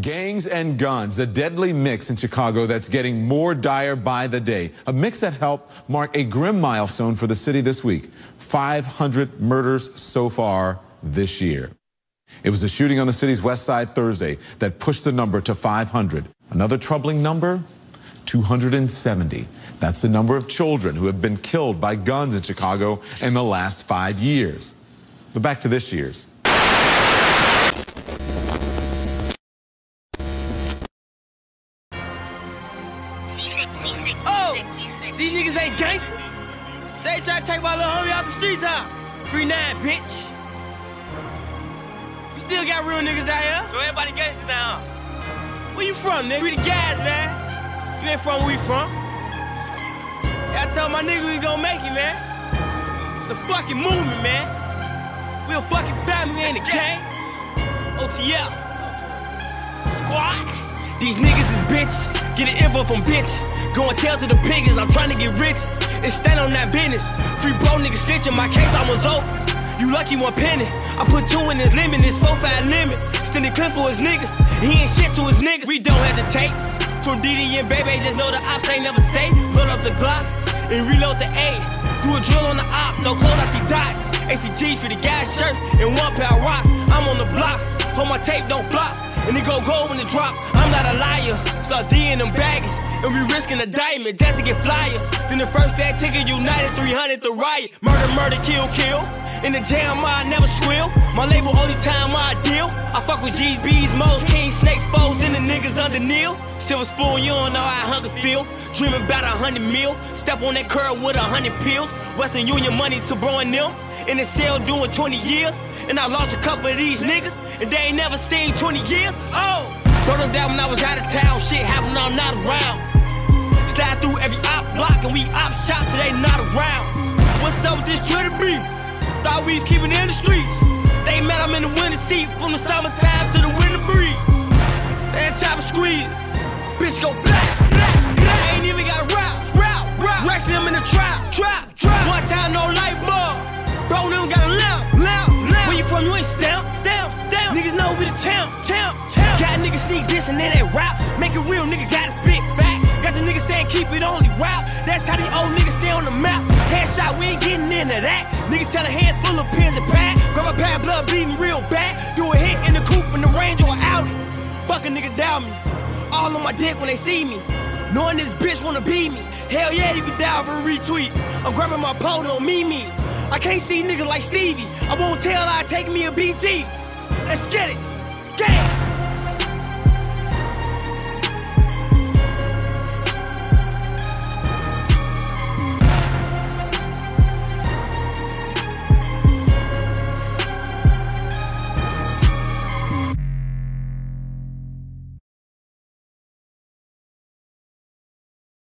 Gangs and guns, a deadly mix in Chicago that's getting more dire by the day. A mix that helped mark a grim milestone for the city this week 500 murders so far this year. It was a shooting on the city's west side Thursday that pushed the number to 500. Another troubling number 270. That's the number of children who have been killed by guns in Chicago in the last five years. But back to this year's. These niggas ain't gangsters. Stay trying to take my little homie out the streets, huh? Free nine, bitch. We still got real niggas out here. So everybody gangsters now. Where you from, nigga? Free the guys, man. You ain't from where we from. Yeah, I told my nigga we gon' make it, man. It's a fucking movement, man. We a fucking family, ain't a gang. OTF. Squad. These niggas is bitches. Get an info from bitches. Go and tell to the piggers I'm trying to get rich. And stand on that business. Three bro niggas snitching, my case almost over. You lucky one penny. I put two in his limit, this four five limit. Standing clip for his niggas. He ain't shit to his niggas. We don't hesitate. From DD and baby, just know the ops ain't never safe. Load up the Glock and reload the A. Do a drill on the op, no clothes, I see dots. ACGs for the gas shirt and one of rocks. I'm on the block, hold my tape, don't flop. And it go gold when it drop. I'm not a liar. Start D in them baggies. And we risking a diamond just to get flyer. Then the first that ticket united 300 the riot. Murder, murder, kill, kill. In the jam, I never squeal. My label only time I deal. I fuck with G's, B's, Mo's, Kings, Snakes, Foes, and the niggas under Neil. Silver spoon, you don't know how hunger feel. Dreaming about a hundred mil. Step on that curb with a hundred pills. Western Union money to bro and them. In the cell doing 20 years. And I lost a couple of these niggas. And they ain't never seen 20 years. Oh! Brought them down when I was out of town. Shit happened, I'm not around. Slide through every op block and we op shop till they not around. What's up with this Twitter beef? Thought we was keeping in the streets. They met I'm in the winter seat from the summertime to the winter breeze. That chopper squeeze. Bitch go black, black, black. Ain't even got route, route, route. Rex them in the trap, trap, champ, champ, champ. Got niggas sneak this and then they rap. Make it real, nigga gotta spit facts. Got the niggas saying keep it only rap. That's how the old niggas stay on the map. Headshot, we ain't getting into that. Niggas tell a hands full of pins and pack. Grab a pad, blood bleeding real bad. Do a hit in the coupe in the range or Audi. Fuck a nigga down me. All on my dick when they see me. Knowing this bitch wanna be me. Hell yeah, you can die for a retweet. I'm grabbing my pole, no me me. I can't see niggas like Stevie. I won't tell I take me a BG. Let's get it.